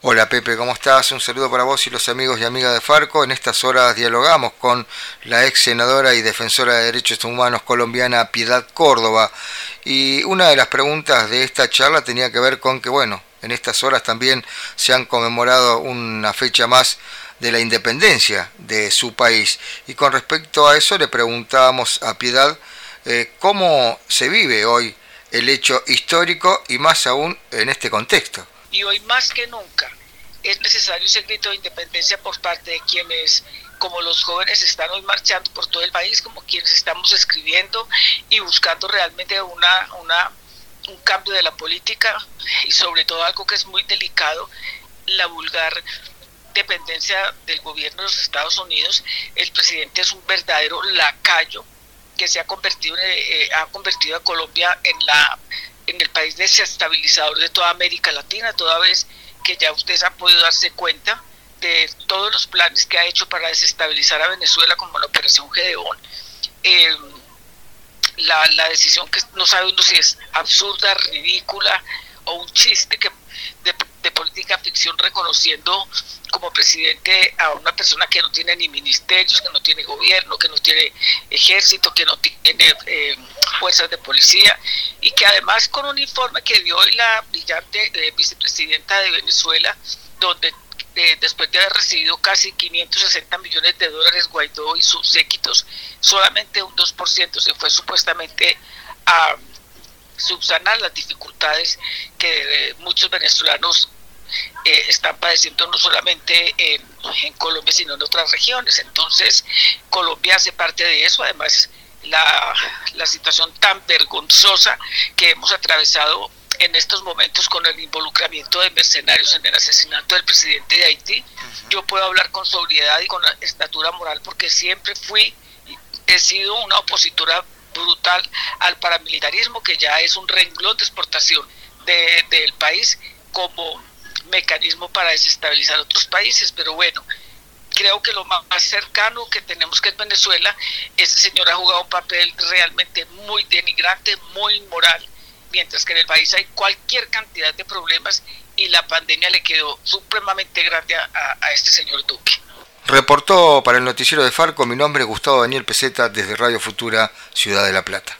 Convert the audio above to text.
Hola Pepe, ¿cómo estás? Un saludo para vos y los amigos y amigas de Farco. En estas horas dialogamos con la ex senadora y defensora de derechos humanos colombiana Piedad Córdoba. Y una de las preguntas de esta charla tenía que ver con que, bueno, en estas horas también se han conmemorado una fecha más de la independencia de su país. Y con respecto a eso le preguntábamos a Piedad eh, cómo se vive hoy el hecho histórico y más aún en este contexto y hoy más que nunca es necesario ese grito de independencia por parte de quienes, como los jóvenes, están hoy marchando por todo el país, como quienes estamos escribiendo y buscando realmente una, una, un cambio de la política y sobre todo algo que es muy delicado, la vulgar dependencia del gobierno de los Estados Unidos. El presidente es un verdadero lacayo que se ha convertido, eh, ha convertido a Colombia en la en el país desestabilizador de toda América Latina, toda vez que ya ustedes han podido darse cuenta de todos los planes que ha hecho para desestabilizar a Venezuela como la Operación Gedeón. Eh, la, la, decisión que no sabe uno si es absurda, ridícula o un chiste que de, de política ficción reconociendo como presidente a una persona que no tiene ni ministerios, que no tiene gobierno, que no tiene ejército, que no tiene eh, fuerzas de policía y que además con un informe que dio hoy la brillante eh, vicepresidenta de Venezuela, donde eh, después de haber recibido casi 560 millones de dólares Guaidó y sus séquitos, solamente un 2% se fue supuestamente a subsanar las dificultades que muchos venezolanos eh, están padeciendo no solamente en, Colombia, sino en otras regiones. Entonces, Colombia hace parte de eso, además la, la situación tan vergonzosa que hemos atravesado en estos momentos con el involucramiento de mercenarios en el asesinato del presidente de Haití. Yo puedo hablar con sobriedad y con estatura moral porque siempre fui, he sido una opositora brutal al paramilitarismo que ya es un renglón de exportación de, del país como mecanismo para desestabilizar otros países, pero bueno, creo que lo más cercano que tenemos que es Venezuela, ese señor ha jugado un papel realmente muy denigrante, muy inmoral, mientras que en el país hay cualquier cantidad de problemas y la pandemia le quedó supremamente grande a, este señor Duque. Reportó para el noticiero de Farco mi nombre Gustavo Daniel Peseta desde Radio Futura, Ciudad de la Plata.